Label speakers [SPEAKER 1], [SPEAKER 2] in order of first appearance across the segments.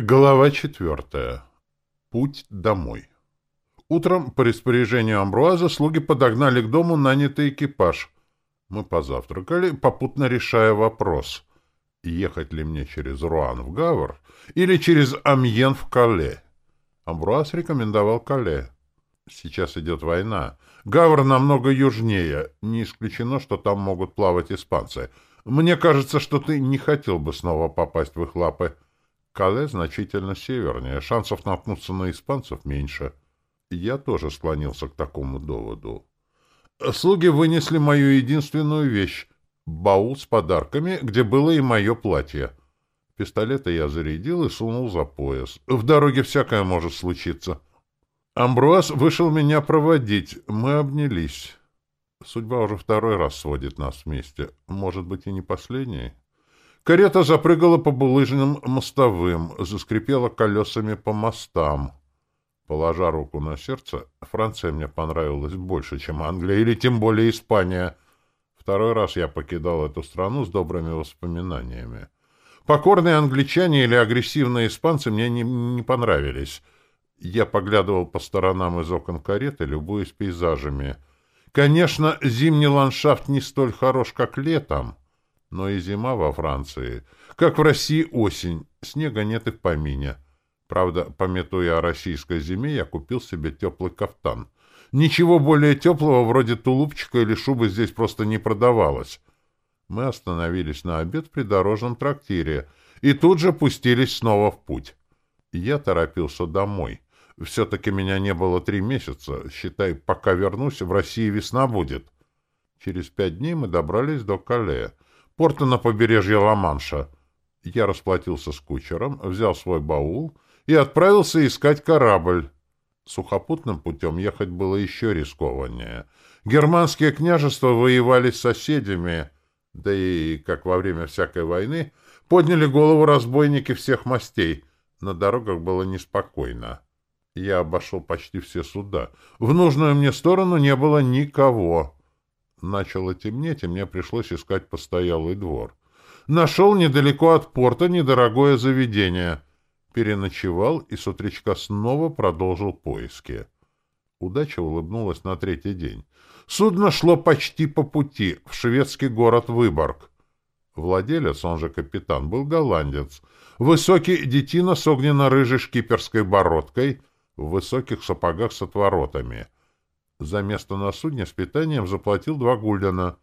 [SPEAKER 1] Глава четвертая. Путь домой. Утром по распоряжению Амбруаза слуги подогнали к дому нанятый экипаж. Мы позавтракали, попутно решая вопрос, ехать ли мне через Руан в Гавр или через Амьен в Кале. Амбруаз рекомендовал Кале. Сейчас идет война. Гавр намного южнее. Не исключено, что там могут плавать испанцы. Мне кажется, что ты не хотел бы снова попасть в их лапы. Кале значительно севернее, шансов наткнуться на испанцев меньше. Я тоже склонился к такому доводу. Слуги вынесли мою единственную вещь — баул с подарками, где было и мое платье. Пистолеты я зарядил и сунул за пояс. В дороге всякое может случиться. Амбруаз вышел меня проводить. Мы обнялись. Судьба уже второй раз сводит нас вместе. Может быть, и не последний? Карета запрыгала по булыжным мостовым, заскрипела колесами по мостам. Положа руку на сердце, Франция мне понравилась больше, чем Англия, или тем более Испания. Второй раз я покидал эту страну с добрыми воспоминаниями. Покорные англичане или агрессивные испанцы мне не, не понравились. Я поглядывал по сторонам из окон кареты, любуясь пейзажами. Конечно, зимний ландшафт не столь хорош, как летом, но и зима во Франции. Как в России осень, снега нет и в помине. Правда, пометуя о российской зиме, я купил себе теплый кафтан. Ничего более теплого, вроде тулупчика или шубы, здесь просто не продавалось. Мы остановились на обед в придорожном трактире и тут же пустились снова в путь. Я торопился домой. Все-таки меня не было три месяца. Считай, пока вернусь, в России весна будет. Через пять дней мы добрались до Кале порта на побережье Ла-Манша. Я расплатился с кучером, взял свой баул и отправился искать корабль. Сухопутным путем ехать было еще рискованнее. Германские княжества воевали с соседями, да и, как во время всякой войны, подняли голову разбойники всех мастей. На дорогах было неспокойно. Я обошел почти все суда. В нужную мне сторону не было никого. Начало темнеть, и мне пришлось искать постоялый двор. Нашел недалеко от порта недорогое заведение. Переночевал и с утречка снова продолжил поиски. Удача улыбнулась на третий день. Судно шло почти по пути, в шведский город Выборг. Владелец, он же капитан, был голландец. Высокий детина с огненно-рыжей шкиперской бородкой, в высоких сапогах с отворотами — за место на судне с питанием заплатил два гульдена.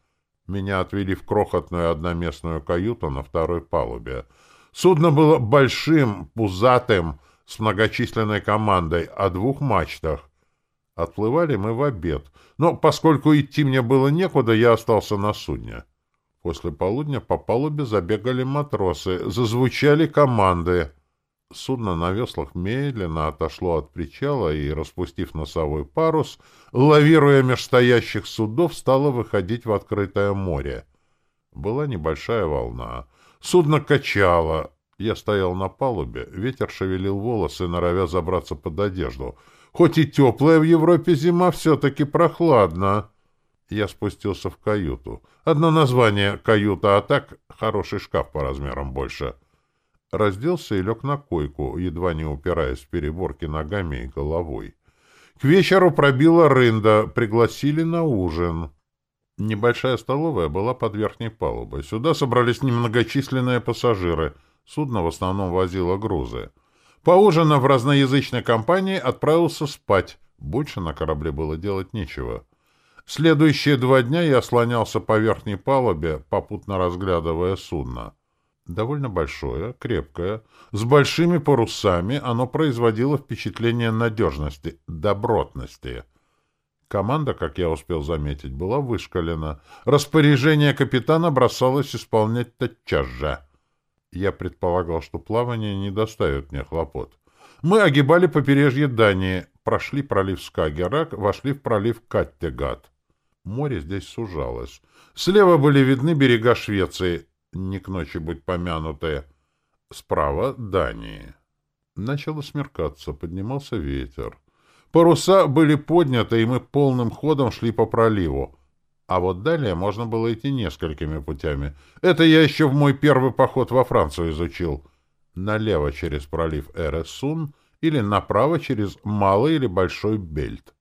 [SPEAKER 1] Меня отвели в крохотную одноместную каюту на второй палубе. Судно было большим, пузатым, с многочисленной командой, о двух мачтах. Отплывали мы в обед, но поскольку идти мне было некуда, я остался на судне. После полудня по палубе забегали матросы, зазвучали команды — Судно на веслах медленно отошло от причала и, распустив носовой парус, лавируя меж стоящих судов, стало выходить в открытое море. Была небольшая волна. Судно качало. Я стоял на палубе, ветер шевелил волосы, норовя забраться под одежду. Хоть и теплая в Европе зима, все-таки прохладно. Я спустился в каюту. Одно название — каюта, а так — хороший шкаф по размерам больше — разделся и лег на койку, едва не упираясь в переборки ногами и головой. К вечеру пробила рында, пригласили на ужин. Небольшая столовая была под верхней палубой. Сюда собрались немногочисленные пассажиры. Судно в основном возило грузы. Поужинав разноязычной компании, отправился спать. Больше на корабле было делать нечего. Следующие два дня я слонялся по верхней палубе, попутно разглядывая судно. Довольно большое, крепкое, с большими парусами, оно производило впечатление надежности, добротности. Команда, как я успел заметить, была вышкалена. Распоряжение капитана бросалось исполнять тотчас же. Я предполагал, что плавание не доставит мне хлопот. Мы огибали побережье Дании, прошли пролив Скагерак, вошли в пролив Каттегат. Море здесь сужалось. Слева были видны берега Швеции, не к ночи будь помянутые, справа — Дании. Начало смеркаться, поднимался ветер. Паруса были подняты, и мы полным ходом шли по проливу. А вот далее можно было идти несколькими путями. Это я еще в мой первый поход во Францию изучил. налево через пролив Эресун или направо через Малый или Большой Бельт.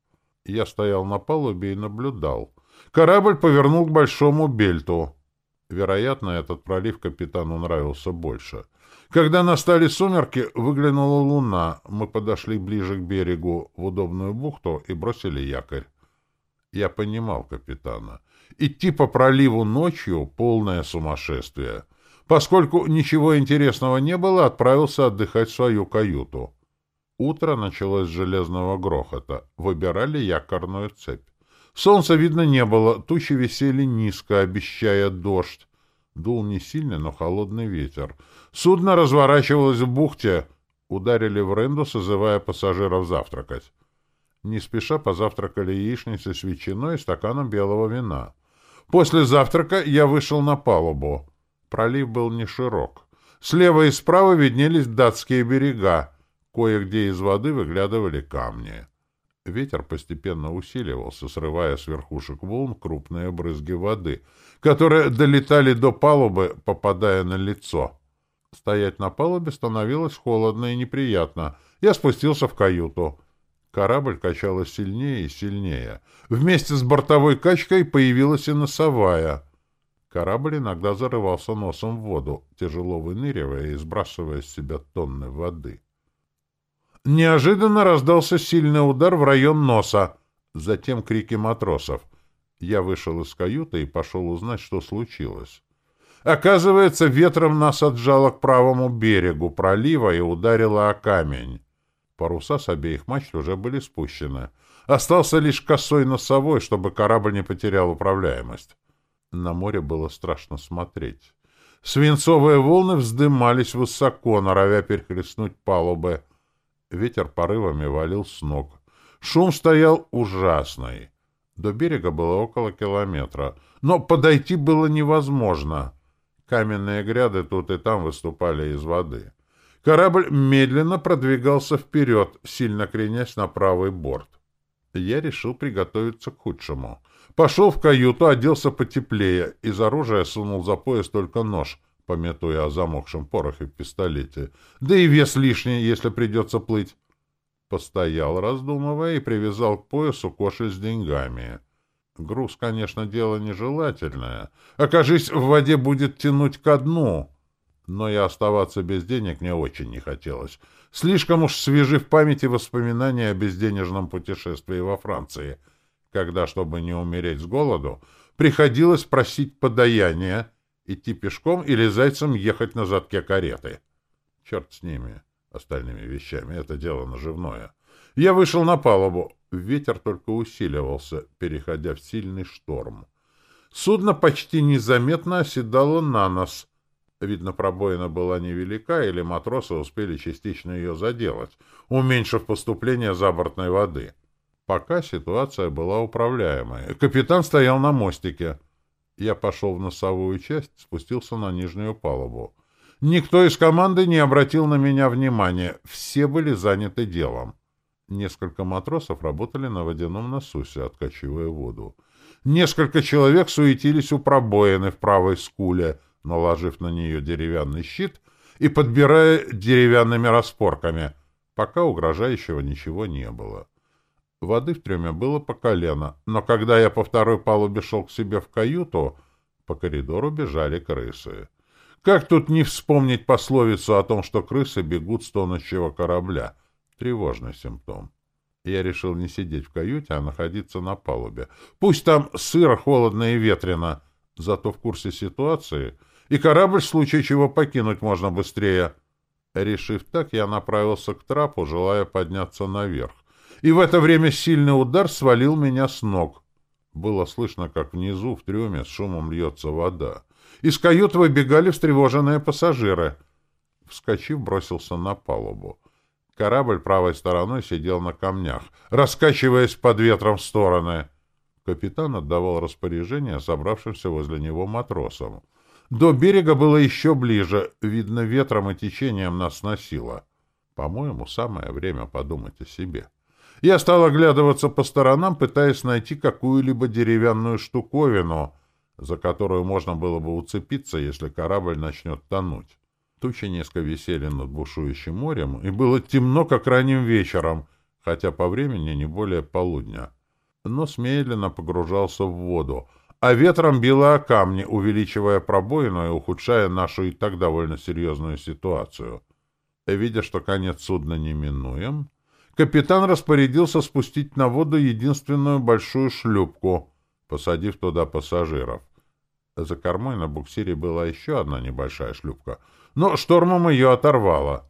[SPEAKER 1] Я стоял на палубе и наблюдал. Корабль повернул к Большому Бельту. Вероятно, этот пролив капитану нравился больше. Когда настали сумерки, выглянула луна. Мы подошли ближе к берегу, в удобную бухту, и бросили якорь. Я понимал капитана. Идти по проливу ночью — полное сумасшествие. Поскольку ничего интересного не было, отправился отдыхать в свою каюту. Утро началось с железного грохота. Выбирали якорную цепь. Солнца видно не было, тучи висели низко, обещая дождь. Дул не сильный, но холодный ветер. Судно разворачивалось в бухте. Ударили в ренду, созывая пассажиров завтракать. Не спеша позавтракали яичницей с ветчиной и стаканом белого вина. После завтрака я вышел на палубу. Пролив был не широк. Слева и справа виднелись датские берега. Кое-где из воды выглядывали камни. Ветер постепенно усиливался, срывая с верхушек волн крупные брызги воды, которые долетали до палубы, попадая на лицо. Стоять на палубе становилось холодно и неприятно. Я спустился в каюту. Корабль качалась сильнее и сильнее. Вместе с бортовой качкой появилась и носовая. Корабль иногда зарывался носом в воду, тяжело выныривая и сбрасывая с себя тонны воды. Неожиданно раздался сильный удар в район носа, затем крики матросов. Я вышел из каюты и пошел узнать, что случилось. Оказывается, ветром нас отжало к правому берегу пролива и ударило о камень. Паруса с обеих мачт уже были спущены. Остался лишь косой носовой, чтобы корабль не потерял управляемость. На море было страшно смотреть. Свинцовые волны вздымались высоко, норовя перехлестнуть палубы. Ветер порывами валил с ног. Шум стоял ужасный. До берега было около километра, но подойти было невозможно. Каменные гряды тут и там выступали из воды. Корабль медленно продвигался вперед, сильно кренясь на правый борт. Я решил приготовиться к худшему. Пошел в каюту, оделся потеплее, из оружия сунул за пояс только нож, пометуя о замокшем порохе в пистолете. Да и вес лишний, если придется плыть. Постоял, раздумывая, и привязал к поясу кошель с деньгами. Груз, конечно, дело нежелательное. Окажись, в воде будет тянуть ко дну. Но и оставаться без денег мне очень не хотелось. Слишком уж свежи в памяти воспоминания о безденежном путешествии во Франции, когда, чтобы не умереть с голоду, приходилось просить подаяния, идти пешком или зайцем ехать на задке кареты. Черт с ними, остальными вещами, это дело наживное. Я вышел на палубу. Ветер только усиливался, переходя в сильный шторм. Судно почти незаметно оседало на нос — Видно, пробоина была невелика, или матросы успели частично ее заделать, уменьшив поступление забортной воды. Пока ситуация была управляемая. Капитан стоял на мостике. Я пошел в носовую часть, спустился на нижнюю палубу. Никто из команды не обратил на меня внимания. Все были заняты делом. Несколько матросов работали на водяном насосе, откачивая воду. Несколько человек суетились у пробоины в правой скуле — наложив на нее деревянный щит и подбирая деревянными распорками, пока угрожающего ничего не было. Воды в трюме было по колено, но когда я по второй палубе шел к себе в каюту, по коридору бежали крысы. Как тут не вспомнить пословицу о том, что крысы бегут с тонущего корабля? Тревожный симптом. Я решил не сидеть в каюте, а находиться на палубе. Пусть там сыро, холодно и ветрено, зато в курсе ситуации — и корабль в случае чего покинуть можно быстрее. Решив так, я направился к трапу, желая подняться наверх. И в это время сильный удар свалил меня с ног. Было слышно, как внизу в трюме с шумом льется вода. Из кают выбегали встревоженные пассажиры. Вскочив, бросился на палубу. Корабль правой стороной сидел на камнях, раскачиваясь под ветром в стороны. Капитан отдавал распоряжение собравшимся возле него матросам. До берега было еще ближе, видно, ветром и течением нас сносило. По-моему, самое время подумать о себе. Я стал оглядываться по сторонам, пытаясь найти какую-либо деревянную штуковину, за которую можно было бы уцепиться, если корабль начнет тонуть. Тучи низко висели над бушующим морем, и было темно, как ранним вечером, хотя по времени не более полудня. Нос медленно погружался в воду, а ветром било о камни, увеличивая пробоину и ухудшая нашу и так довольно серьезную ситуацию. Видя, что конец судна неминуем, капитан распорядился спустить на воду единственную большую шлюпку, посадив туда пассажиров. За кормой на буксире была еще одна небольшая шлюпка, но штормом ее оторвало.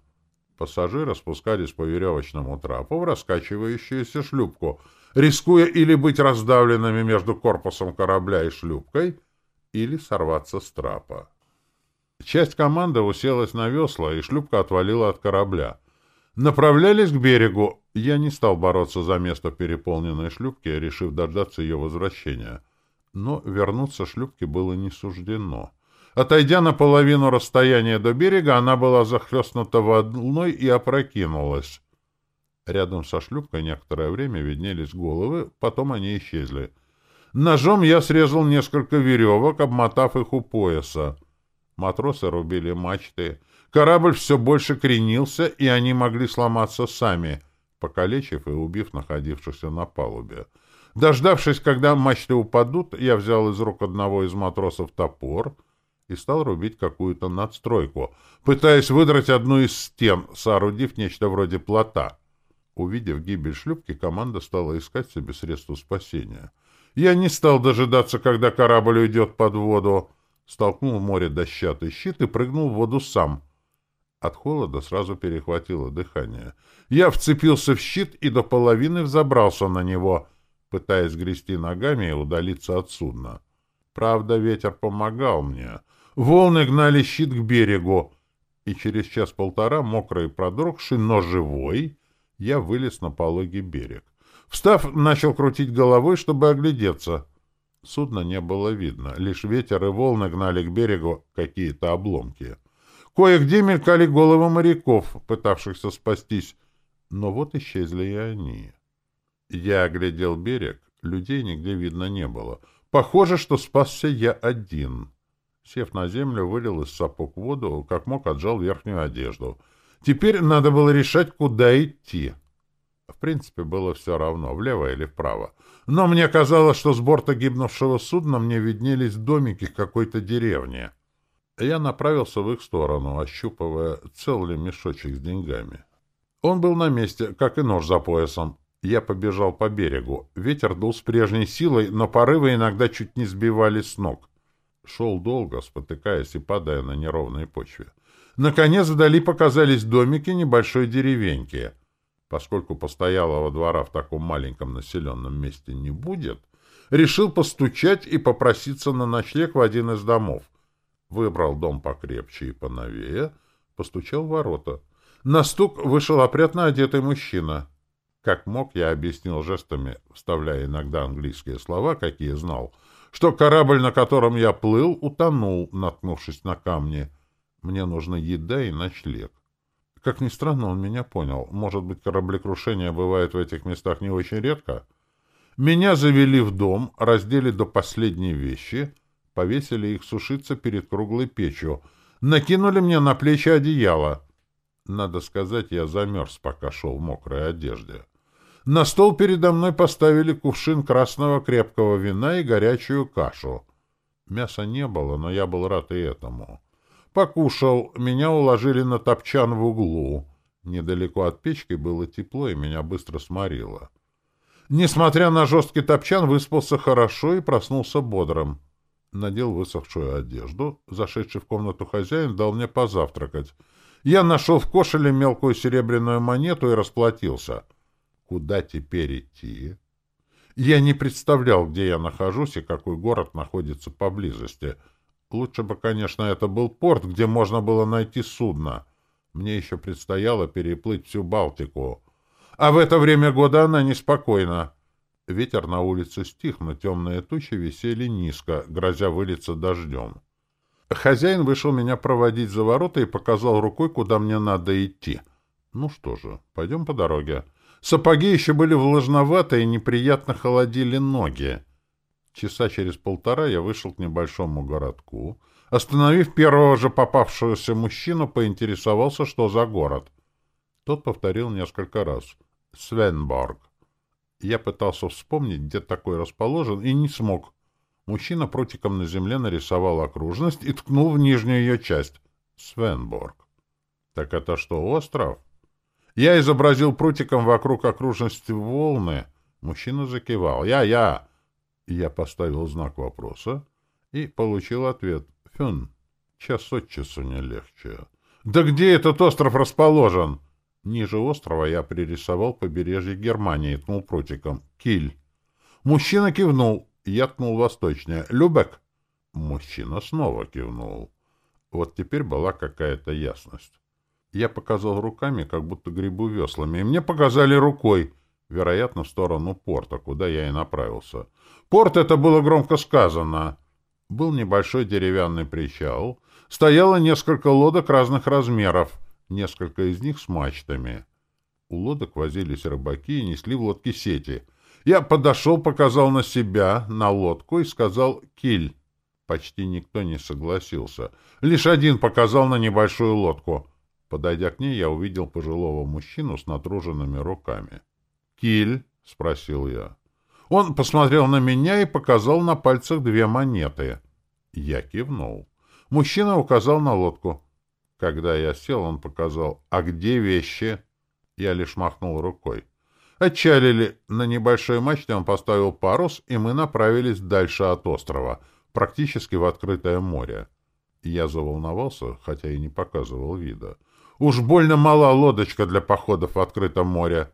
[SPEAKER 1] Пассажиры спускались по веревочному трапу в раскачивающуюся шлюпку, рискуя или быть раздавленными между корпусом корабля и шлюпкой, или сорваться с трапа. Часть команды уселась на весла, и шлюпка отвалила от корабля. Направлялись к берегу. Я не стал бороться за место переполненной шлюпки, решив дождаться ее возвращения — но вернуться шлюпке было не суждено. Отойдя на половину расстояния до берега, она была захлестнута волной и опрокинулась. Рядом со шлюпкой некоторое время виднелись головы, потом они исчезли. Ножом я срезал несколько веревок, обмотав их у пояса. Матросы рубили мачты. Корабль все больше кренился, и они могли сломаться сами, покалечив и убив находившихся на палубе. Дождавшись, когда мачты упадут, я взял из рук одного из матросов топор и стал рубить какую-то надстройку, пытаясь выдрать одну из стен, соорудив нечто вроде плота. Увидев гибель шлюпки, команда стала искать себе средства спасения. Я не стал дожидаться, когда корабль уйдет под воду. Столкнул в море дощатый щит и прыгнул в воду сам. От холода сразу перехватило дыхание. Я вцепился в щит и до половины взобрался на него — пытаясь грести ногами и удалиться от судна. Правда, ветер помогал мне. Волны гнали щит к берегу, и через час-полтора, мокрый и продрогший, но живой, я вылез на пологий берег. Встав, начал крутить головой, чтобы оглядеться. Судна не было видно, лишь ветер и волны гнали к берегу какие-то обломки. Кое-где мелькали головы моряков, пытавшихся спастись, но вот исчезли и они. Я оглядел берег, людей нигде видно не было. Похоже, что спасся я один. Сев на землю, вылил из сапог воду, как мог отжал верхнюю одежду. Теперь надо было решать, куда идти. В принципе, было все равно, влево или вправо. Но мне казалось, что с борта гибнувшего судна мне виднелись домики какой-то деревни. Я направился в их сторону, ощупывая, цел ли мешочек с деньгами. Он был на месте, как и нож за поясом. Я побежал по берегу. Ветер дул с прежней силой, но порывы иногда чуть не сбивали с ног. Шел долго, спотыкаясь и падая на неровной почве. Наконец вдали показались домики небольшой деревеньки. Поскольку постоялого двора в таком маленьком населенном месте не будет, решил постучать и попроситься на ночлег в один из домов. Выбрал дом покрепче и поновее, постучал в ворота. На стук вышел опрятно одетый мужчина — как мог, я объяснил жестами, вставляя иногда английские слова, какие знал, что корабль, на котором я плыл, утонул, наткнувшись на камни. Мне нужна еда и ночлег. Как ни странно, он меня понял. Может быть, кораблекрушения бывают в этих местах не очень редко? Меня завели в дом, раздели до последней вещи, повесили их сушиться перед круглой печью, накинули мне на плечи одеяло. Надо сказать, я замерз, пока шел в мокрой одежде. На стол передо мной поставили кувшин красного крепкого вина и горячую кашу. Мяса не было, но я был рад и этому. Покушал, меня уложили на топчан в углу. Недалеко от печки было тепло, и меня быстро сморило. Несмотря на жесткий топчан, выспался хорошо и проснулся бодрым. Надел высохшую одежду. Зашедший в комнату хозяин дал мне позавтракать. Я нашел в кошеле мелкую серебряную монету и расплатился — Куда теперь идти? Я не представлял, где я нахожусь и какой город находится поблизости. Лучше бы, конечно, это был порт, где можно было найти судно. Мне еще предстояло переплыть всю Балтику. А в это время года она неспокойна. Ветер на улице стих, но темные тучи висели низко, грозя вылиться дождем. Хозяин вышел меня проводить за ворота и показал рукой, куда мне надо идти. Ну что же, пойдем по дороге. Сапоги еще были влажноваты и неприятно холодили ноги. Часа через полтора я вышел к небольшому городку, Остановив первого же попавшегося мужчину, поинтересовался, что за город. Тот повторил несколько раз. «Свенборг». Я пытался вспомнить, где такой расположен, и не смог. Мужчина прутиком на земле нарисовал окружность и ткнул в нижнюю ее часть. Свенборг. Так это что, остров? Я изобразил прутиком вокруг окружности волны. Мужчина закивал. «Я, я!» Я поставил знак вопроса и получил ответ. «Фюн, час от часу не легче». «Да где этот остров расположен?» Ниже острова я пририсовал побережье Германии ткнул прутиком. «Киль». Мужчина кивнул. Я ткнул восточнее. «Любек». Мужчина снова кивнул. Вот теперь была какая-то ясность. Я показал руками, как будто грибу веслами, и мне показали рукой, вероятно, в сторону порта, куда я и направился. Порт — это было громко сказано. Был небольшой деревянный причал, стояло несколько лодок разных размеров, несколько из них с мачтами. У лодок возились рыбаки и несли в лодке сети. Я подошел, показал на себя, на лодку и сказал «киль». Почти никто не согласился. Лишь один показал на небольшую лодку — Подойдя к ней, я увидел пожилого мужчину с натруженными руками. «Киль?» — спросил я. Он посмотрел на меня и показал на пальцах две монеты. Я кивнул. Мужчина указал на лодку. Когда я сел, он показал «А где вещи?» Я лишь махнул рукой. Отчалили. На небольшой мачте он поставил парус, и мы направились дальше от острова, практически в открытое море. Я заволновался, хотя и не показывал вида. Уж больно мала лодочка для походов в открытом море.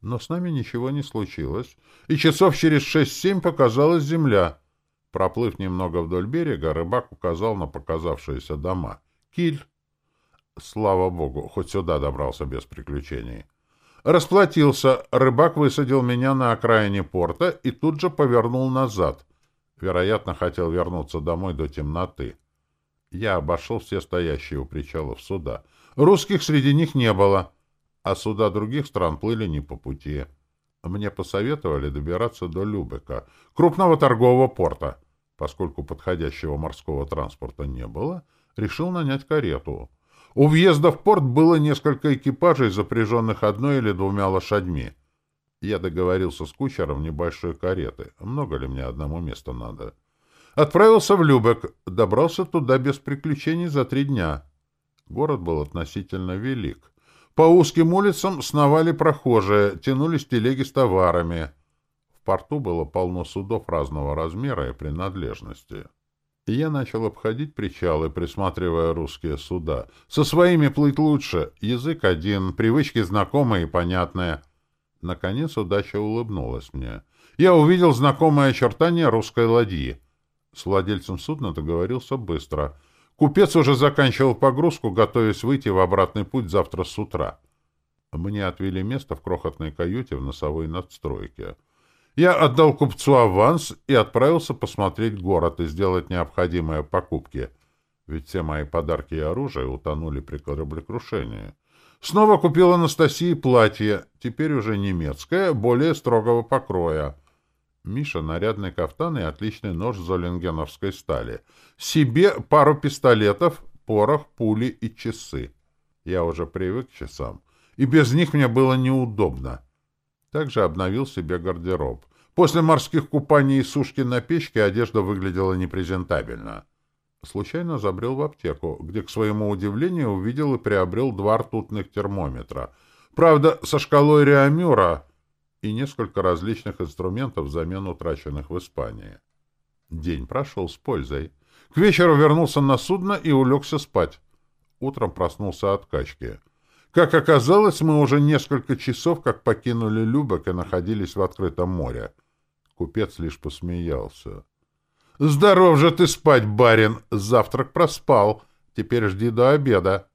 [SPEAKER 1] Но с нами ничего не случилось, и часов через шесть-семь показалась земля. Проплыв немного вдоль берега, рыбак указал на показавшиеся дома. Киль. Слава богу, хоть сюда добрался без приключений. Расплатился, рыбак высадил меня на окраине порта и тут же повернул назад. Вероятно, хотел вернуться домой до темноты. Я обошел все стоящие у причалов суда — Русских среди них не было, а суда других стран плыли не по пути. Мне посоветовали добираться до Любека, крупного торгового порта. Поскольку подходящего морского транспорта не было, решил нанять карету. У въезда в порт было несколько экипажей, запряженных одной или двумя лошадьми. Я договорился с кучером небольшой кареты. Много ли мне одному места надо? Отправился в Любек, добрался туда без приключений за три дня. Город был относительно велик. По узким улицам сновали прохожие, тянулись телеги с товарами. В порту было полно судов разного размера и принадлежности. Я начал обходить причалы, присматривая русские суда. Со своими плыть лучше, язык один, привычки знакомые и понятные. Наконец удача улыбнулась мне. Я увидел знакомые очертания русской ладьи. С владельцем судна договорился быстро — Купец уже заканчивал погрузку, готовясь выйти в обратный путь завтра с утра. Мне отвели место в крохотной каюте в носовой надстройке. Я отдал купцу аванс и отправился посмотреть город и сделать необходимые покупки, ведь все мои подарки и оружие утонули при кораблекрушении. Снова купил Анастасии платье, теперь уже немецкое, более строгого покроя — Миша — нарядный кафтан и отличный нож золенгеновской стали. Себе пару пистолетов, порох, пули и часы. Я уже привык к часам, и без них мне было неудобно. Также обновил себе гардероб. После морских купаний и сушки на печке одежда выглядела непрезентабельно. Случайно забрел в аптеку, где, к своему удивлению, увидел и приобрел два ртутных термометра. Правда, со шкалой Реамюра и несколько различных инструментов взамен утраченных в Испании. День прошел с пользой. К вечеру вернулся на судно и улегся спать. Утром проснулся от качки. Как оказалось, мы уже несколько часов как покинули Любек и находились в открытом море. Купец лишь посмеялся. — Здоров же ты спать, барин! Завтрак проспал. Теперь жди до обеда.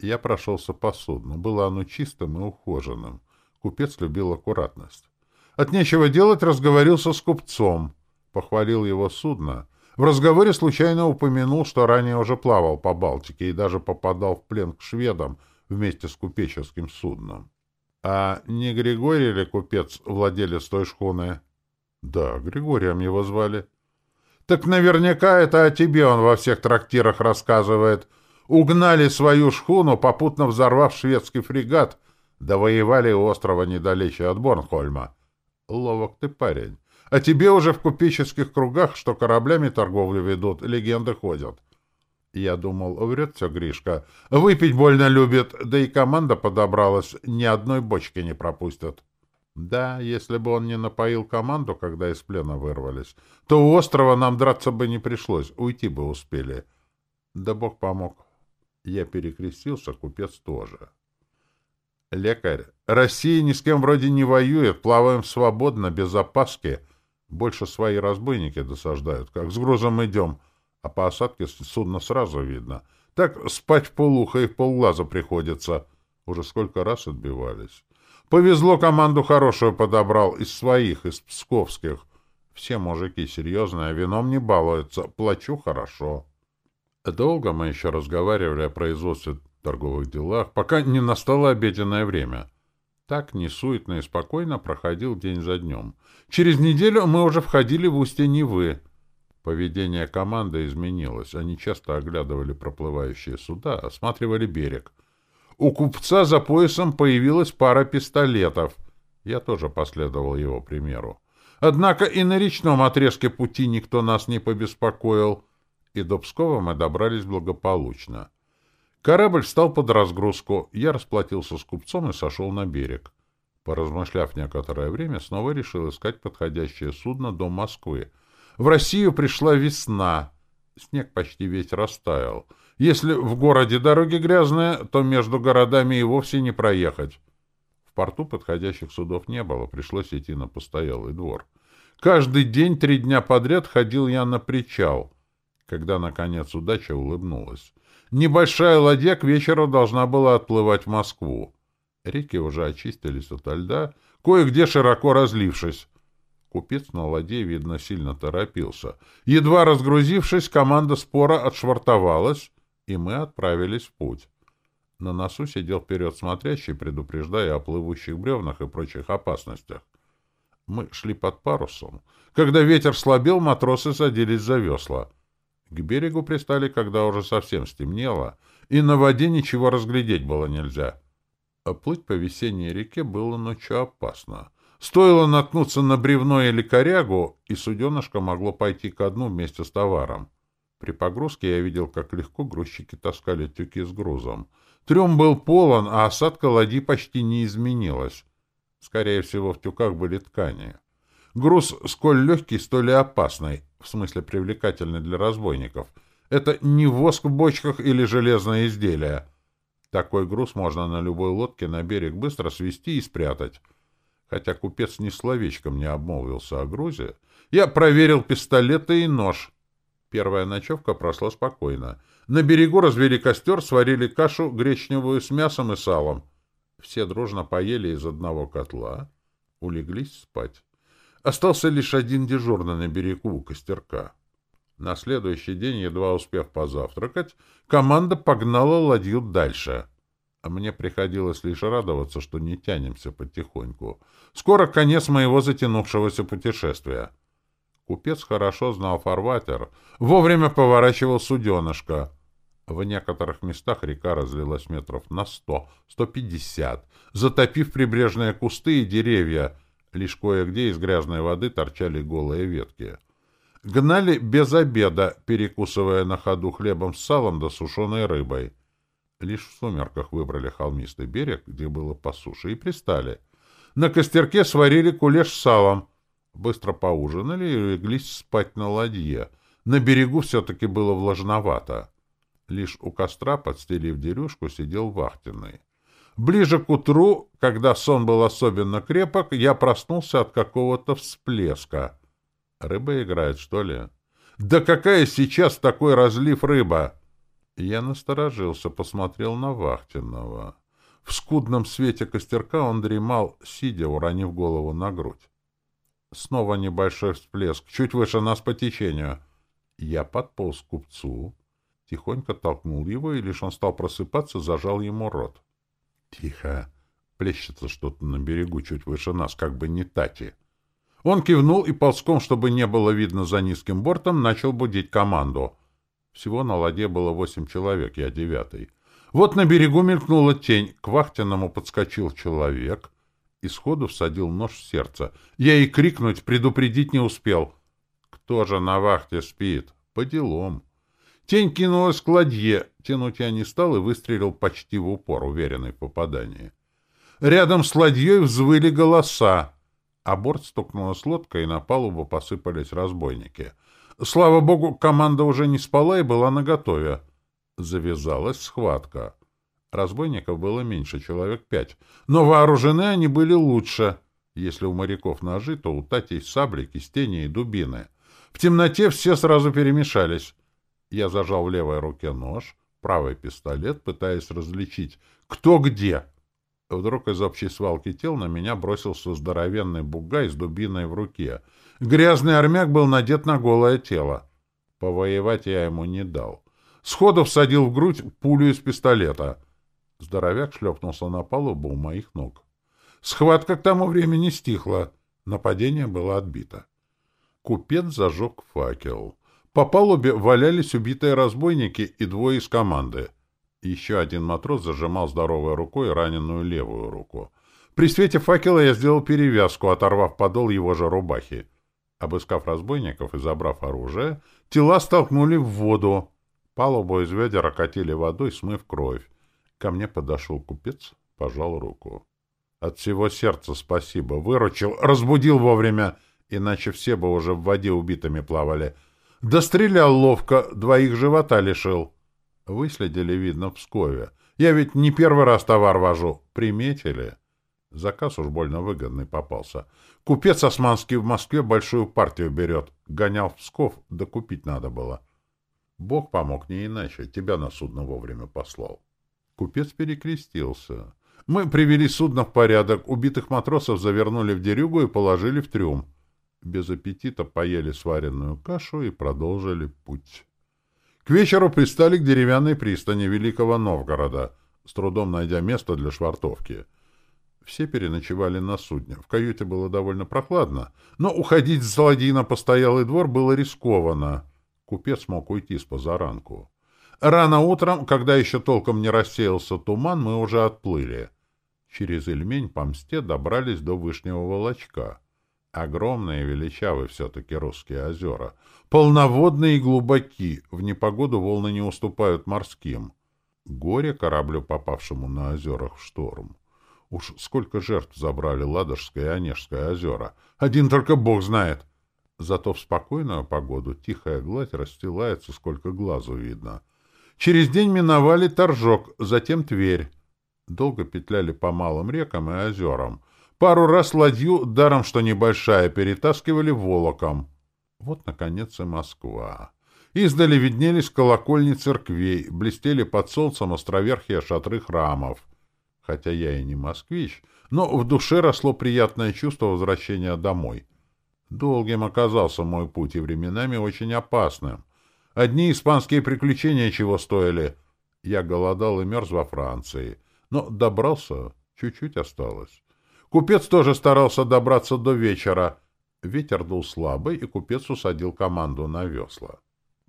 [SPEAKER 1] Я прошелся по судну. Было оно чистым и ухоженным. Купец любил аккуратность. От нечего делать разговорился с купцом, похвалил его судно. В разговоре случайно упомянул, что ранее уже плавал по Балтике и даже попадал в плен к шведам вместе с купеческим судном. А не Григорий ли купец, владелец той шхуны? Да, Григорием его звали. Так наверняка это о тебе он во всех трактирах рассказывает. Угнали свою шхуну, попутно взорвав шведский фрегат, довоевали острова недалече от Борнхольма. Ловок ты парень. А тебе уже в купеческих кругах, что кораблями торговлю ведут, легенды ходят. Я думал, врет все Гришка. Выпить больно любит, да и команда подобралась, ни одной бочки не пропустят. Да, если бы он не напоил команду, когда из плена вырвались, то у острова нам драться бы не пришлось, уйти бы успели. Да Бог помог. Я перекрестился, купец тоже. Лекарь, Россия ни с кем вроде не воюет, плаваем свободно, без опаски. Больше свои разбойники досаждают, как с грузом идем, а по осадке судно сразу видно. Так спать в полуха и в полглаза приходится. Уже сколько раз отбивались. Повезло, команду хорошую подобрал, из своих, из псковских. Все мужики серьезные, а вином не балуются. Плачу хорошо. Долго мы еще разговаривали о производстве торговых делах, пока не настало обеденное время. Так несуетно и спокойно проходил день за днем. Через неделю мы уже входили в устье Невы. Поведение команды изменилось. Они часто оглядывали проплывающие суда, осматривали берег — у купца за поясом появилась пара пистолетов. Я тоже последовал его примеру. Однако и на речном отрезке пути никто нас не побеспокоил, и до Пскова мы добрались благополучно. Корабль встал под разгрузку, я расплатился с купцом и сошел на берег. Поразмышляв некоторое время, снова решил искать подходящее судно до Москвы. В Россию пришла весна. Снег почти весь растаял. Если в городе дороги грязные, то между городами и вовсе не проехать. В порту подходящих судов не было, пришлось идти на постоялый двор. Каждый день три дня подряд ходил я на причал, когда, наконец, удача улыбнулась. Небольшая ладья к вечеру должна была отплывать в Москву. Реки уже очистились от льда, кое-где широко разлившись. Купец на ладье, видно, сильно торопился. Едва разгрузившись, команда спора отшвартовалась, и мы отправились в путь. На носу сидел вперед смотрящий, предупреждая о плывущих бревнах и прочих опасностях. Мы шли под парусом. Когда ветер слабел, матросы садились за весла. К берегу пристали, когда уже совсем стемнело, и на воде ничего разглядеть было нельзя. А плыть по весенней реке было ночью опасно. Стоило наткнуться на бревно или корягу, и суденышко могло пойти ко дну вместе с товаром. При погрузке я видел, как легко грузчики таскали тюки с грузом. Трюм был полон, а осадка ладьи почти не изменилась. Скорее всего, в тюках были ткани. Груз сколь легкий, столь и опасный, в смысле привлекательный для разбойников. Это не воск в бочках или железное изделие. Такой груз можно на любой лодке на берег быстро свести и спрятать. Хотя купец ни словечком не обмолвился о грузе, я проверил пистолеты и нож. Первая ночевка прошла спокойно. На берегу развели костер, сварили кашу гречневую с мясом и салом. Все дружно поели из одного котла, улеглись спать. Остался лишь один дежурный на берегу у костерка. На следующий день, едва успев позавтракать, команда погнала ладью дальше. А мне приходилось лишь радоваться, что не тянемся потихоньку. Скоро конец моего затянувшегося путешествия. Купец хорошо знал фарватер, вовремя поворачивал суденышко. В некоторых местах река разлилась метров на сто, сто пятьдесят, затопив прибрежные кусты и деревья. Лишь кое-где из грязной воды торчали голые ветки. Гнали без обеда, перекусывая на ходу хлебом с салом да сушеной рыбой. Лишь в сумерках выбрали холмистый берег, где было по суше, и пристали. На костерке сварили кулеш с салом — Быстро поужинали и леглись спать на ладье. На берегу все-таки было влажновато. Лишь у костра, подстелив дерюшку, сидел вахтенный. Ближе к утру, когда сон был особенно крепок, я проснулся от какого-то всплеска. Рыба играет, что ли? Да какая сейчас такой разлив рыба? Я насторожился, посмотрел на вахтенного. В скудном свете костерка он дремал, сидя, уронив голову на грудь. Снова небольшой всплеск, чуть выше нас по течению. Я подполз к купцу, тихонько толкнул его, и лишь он стал просыпаться, зажал ему рот. Тихо. Плещется что-то на берегу чуть выше нас, как бы не тати. Он кивнул и ползком, чтобы не было видно за низким бортом, начал будить команду. Всего на ладье было восемь человек, я девятый. Вот на берегу мелькнула тень, к вахтенному подскочил человек и сходу всадил нож в сердце. Я и крикнуть, предупредить не успел. Кто же на вахте спит? По делам. Тень кинулась к ладье, тянуть я не стал и выстрелил почти в упор, уверенный в попадании. Рядом с ладьей взвыли голоса, а борт стукнула с лодкой, и на палубу посыпались разбойники — Слава богу, команда уже не спала и была наготове. Завязалась схватка. Разбойников было меньше, человек пять. Но вооружены они были лучше. Если у моряков ножи, то у татей сабли, кистени и дубины. В темноте все сразу перемешались. Я зажал в левой руке нож, правый пистолет, пытаясь различить, кто где. Вдруг из общей свалки тел на меня бросился здоровенный бугай с дубиной в руке — Грязный армяк был надет на голое тело. Повоевать я ему не дал. Сходу всадил в грудь пулю из пистолета. Здоровяк шлепнулся на палубу у моих ног. Схватка к тому времени стихла. Нападение было отбито. Купец зажег факел. По палубе валялись убитые разбойники и двое из команды. Еще один матрос зажимал здоровой рукой раненую левую руку. При свете факела я сделал перевязку, оторвав подол его же рубахи. Обыскав разбойников и забрав оружие, тела столкнули в воду. Палубу из ведер окатили водой, смыв кровь. Ко мне подошел купец, пожал руку. От всего сердца спасибо. Выручил, разбудил вовремя, иначе все бы уже в воде убитыми плавали. Дострелял ловко, двоих живота лишил. Выследили, видно, в Пскове. Я ведь не первый раз товар вожу. Приметили? Заказ уж больно выгодный попался. Купец османский в Москве большую партию берет. Гонял в Псков, да купить надо было. Бог помог не иначе, тебя на судно вовремя послал. Купец перекрестился. Мы привели судно в порядок, убитых матросов завернули в дерюгу и положили в трюм. Без аппетита поели сваренную кашу и продолжили путь. К вечеру пристали к деревянной пристани Великого Новгорода, с трудом найдя место для швартовки — все переночевали на судне. В каюте было довольно прохладно, но уходить с ладьи на постоялый двор было рискованно. Купец мог уйти с позаранку. Рано утром, когда еще толком не рассеялся туман, мы уже отплыли. Через Ильмень по мсте добрались до Вышнего Волочка. Огромные и величавые все-таки русские озера. Полноводные и глубоки, в непогоду волны не уступают морским. Горе кораблю, попавшему на озерах в шторм. Уж сколько жертв забрали Ладожское и Онежское озера. Один только Бог знает. Зато в спокойную погоду тихая гладь расстилается, сколько глазу видно. Через день миновали Торжок, затем Тверь. Долго петляли по малым рекам и озерам. Пару раз ладью, даром что небольшая, перетаскивали волоком. Вот, наконец, и Москва. Издали виднелись колокольни церквей, блестели под солнцем островерхие шатры храмов — хотя я и не москвич, но в душе росло приятное чувство возвращения домой. Долгим оказался мой путь и временами очень опасным. Одни испанские приключения чего стоили. Я голодал и мерз во Франции, но добрался, чуть-чуть осталось. Купец тоже старался добраться до вечера. Ветер дул слабый, и купец усадил команду на весла.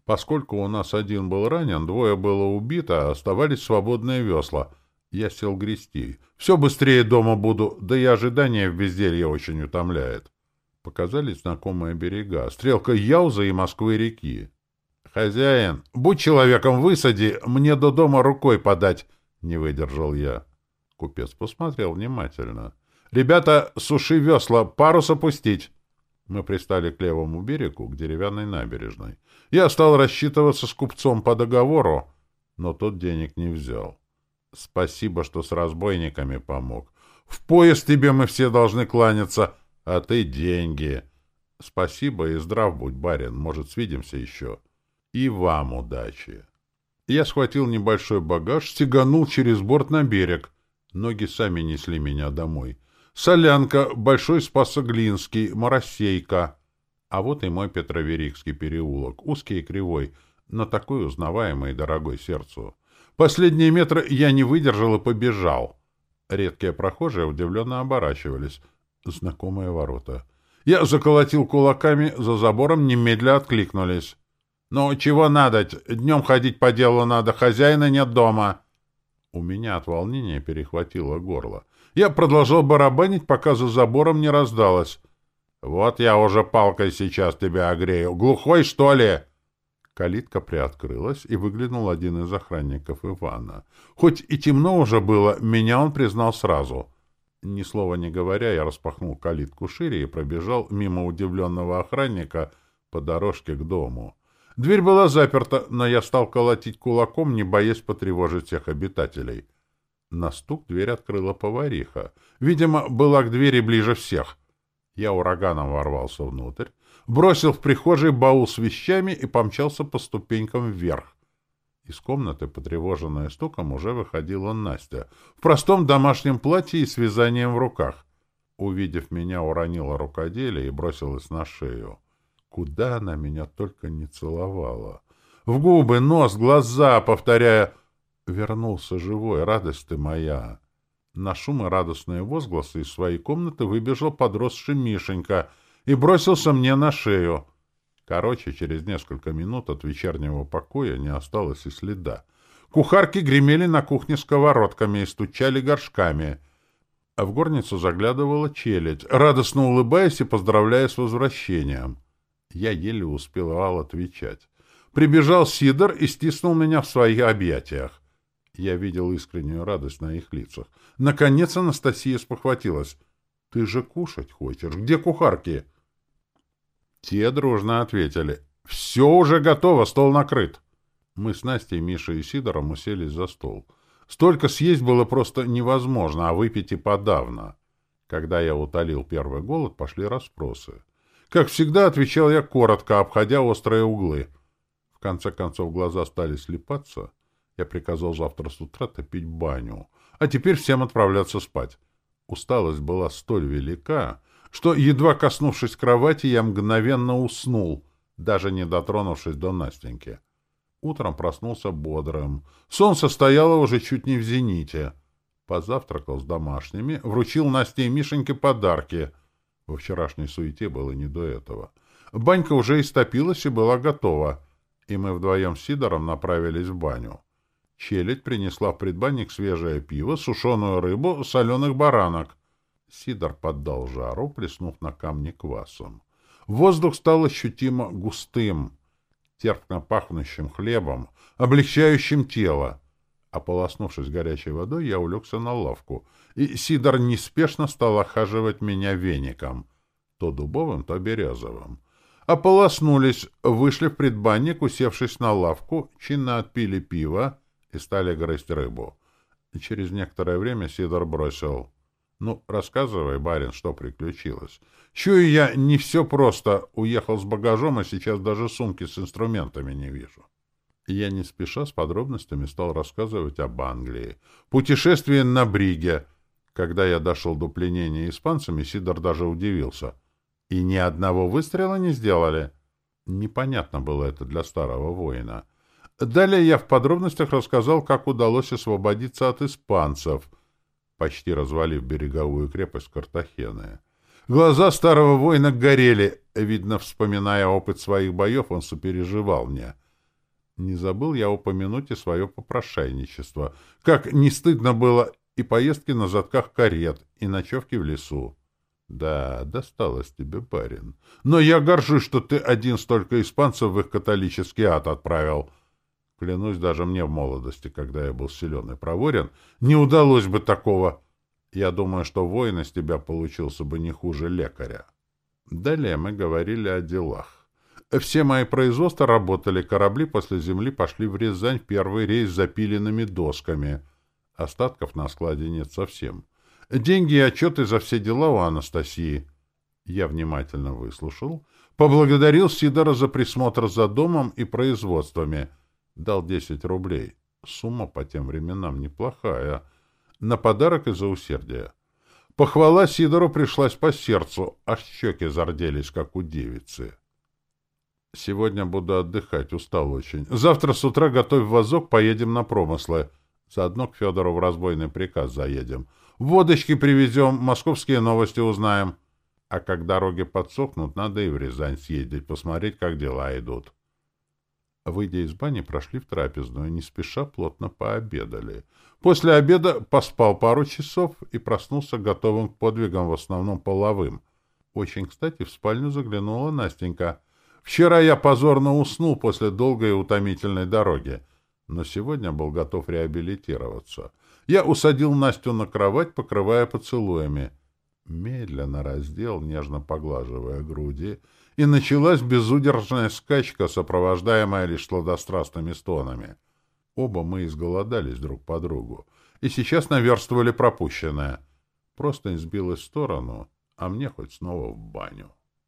[SPEAKER 1] Поскольку у нас один был ранен, двое было убито, оставались свободные весла — я сел грести. Все быстрее дома буду, да и ожидание в безделье очень утомляет. Показались знакомые берега. Стрелка Яуза и Москвы-реки. «Хозяин, будь человеком, высади, мне до дома рукой подать!» — не выдержал я. Купец посмотрел внимательно. «Ребята, суши весла, парус опустить!» Мы пристали к левому берегу, к деревянной набережной. Я стал рассчитываться с купцом по договору, но тот денег не взял. Спасибо, что с разбойниками помог. В пояс тебе мы все должны кланяться, а ты деньги. Спасибо и здрав будь, барин. Может, свидимся еще. И вам удачи. Я схватил небольшой багаж, стеганул через борт на берег. Ноги сами несли меня домой. Солянка, Большой Спасоглинский, Моросейка. А вот и мой Петроверикский переулок, узкий и кривой, но такой узнаваемый и дорогой сердцу. Последние метры я не выдержал и побежал. Редкие прохожие удивленно оборачивались. Знакомые ворота. Я заколотил кулаками, за забором немедля откликнулись. «Ну, чего надо? Днем ходить по делу надо, хозяина нет дома». У меня от волнения перехватило горло. Я продолжал барабанить, пока за забором не раздалось. «Вот я уже палкой сейчас тебя огрею. Глухой, что ли?» Калитка приоткрылась, и выглянул один из охранников Ивана. Хоть и темно уже было, меня он признал сразу. Ни слова не говоря, я распахнул калитку шире и пробежал мимо удивленного охранника по дорожке к дому. Дверь была заперта, но я стал колотить кулаком, не боясь потревожить всех обитателей. На стук дверь открыла повариха. Видимо, была к двери ближе всех. Я ураганом ворвался внутрь, бросил в прихожей баул с вещами и помчался по ступенькам вверх. Из комнаты, потревоженная стуком, уже выходила Настя, в простом домашнем платье и с вязанием в руках. Увидев меня, уронила рукоделие и бросилась на шею. Куда она меня только не целовала. В губы, нос, глаза, повторяя «Вернулся живой, радость ты моя!» На шум и радостные возгласы из своей комнаты выбежал подросший Мишенька и бросился мне на шею. Короче, через несколько минут от вечернего покоя не осталось и следа. Кухарки гремели на кухне сковородками и стучали горшками. А в горницу заглядывала челядь, радостно улыбаясь и поздравляя с возвращением. Я еле успевал отвечать. Прибежал Сидор и стиснул меня в своих объятиях. Я видел искреннюю радость на их лицах. Наконец Анастасия спохватилась. — Ты же кушать хочешь. Где кухарки? Те дружно ответили. — Все уже готово, стол накрыт. Мы с Настей, Мишей и Сидором уселись за стол. Столько съесть было просто невозможно, а выпить и подавно. Когда я утолил первый голод, пошли расспросы. Как всегда, отвечал я коротко, обходя острые углы. В конце концов, глаза стали слепаться. Я приказал завтра с утра топить баню. А теперь всем отправляться спать. Усталость была столь велика, что, едва коснувшись кровати, я мгновенно уснул, даже не дотронувшись до Настеньки. Утром проснулся бодрым. Солнце стояло уже чуть не в зените. Позавтракал с домашними, вручил Насте и Мишеньке подарки — во вчерашней суете было не до этого. Банька уже истопилась и была готова, и мы вдвоем с Сидором направились в баню. Челядь принесла в предбанник свежее пиво, сушеную рыбу, соленых баранок. Сидор поддал жару, плеснув на камни квасом. Воздух стал ощутимо густым, терпко пахнущим хлебом, облегчающим тело. Ополоснувшись горячей водой, я улегся на лавку, и Сидор неспешно стал охаживать меня веником, то дубовым, то березовым. Ополоснулись, вышли в предбанник, усевшись на лавку, чинно отпили пиво и стали грызть рыбу. Через некоторое время Сидор бросил. — Ну, рассказывай, барин, что приключилось. Чую я, не все просто. Уехал с багажом, а сейчас даже сумки с инструментами не вижу. — я не спеша с подробностями стал рассказывать об Англии. Путешествие на Бриге. Когда я дошел до пленения испанцами, Сидор даже удивился. И ни одного выстрела не сделали. Непонятно было это для старого воина. Далее я в подробностях рассказал, как удалось освободиться от испанцев, почти развалив береговую крепость Картахены. Глаза старого воина горели. Видно, вспоминая опыт своих боев, он сопереживал мне — не забыл я упомянуть и свое попрошайничество. Как не стыдно было и поездки на задках карет, и ночевки в лесу. Да, досталось тебе, барин. Но я горжусь, что ты один столько испанцев в их католический ад отправил. Клянусь, даже мне в молодости, когда я был силен и проворен, не удалось бы такого. Я думаю, что воин из тебя получился бы не хуже лекаря. Далее мы говорили о делах. Все мои производства работали, корабли после земли пошли в Рязань в первый рейс с запиленными досками. Остатков на складе нет совсем. Деньги и отчеты за все дела у Анастасии. Я внимательно выслушал, поблагодарил Сидора за присмотр за домом и производствами. Дал десять рублей. Сумма по тем временам неплохая. На подарок и за усердие. Похвала Сидору пришлась по сердцу, аж щеки зарделись, как у девицы. Сегодня буду отдыхать, устал очень. Завтра с утра готовь вазок, поедем на промыслы. Заодно к Федору в разбойный приказ заедем. Водочки привезем, московские новости узнаем. А как дороги подсохнут, надо и в Рязань съездить, посмотреть, как дела идут. Выйдя из бани, прошли в трапезную, не спеша плотно пообедали. После обеда поспал пару часов и проснулся готовым к подвигам, в основном половым. Очень кстати в спальню заглянула Настенька. Вчера я позорно уснул после долгой и утомительной дороги, но сегодня был готов реабилитироваться. Я усадил Настю на кровать, покрывая поцелуями. Медленно раздел, нежно поглаживая груди, и началась безудержная скачка, сопровождаемая лишь сладострастными стонами. Оба мы изголодались друг по другу, и сейчас наверстывали пропущенное. Просто сбилась в сторону, а мне хоть снова в баню.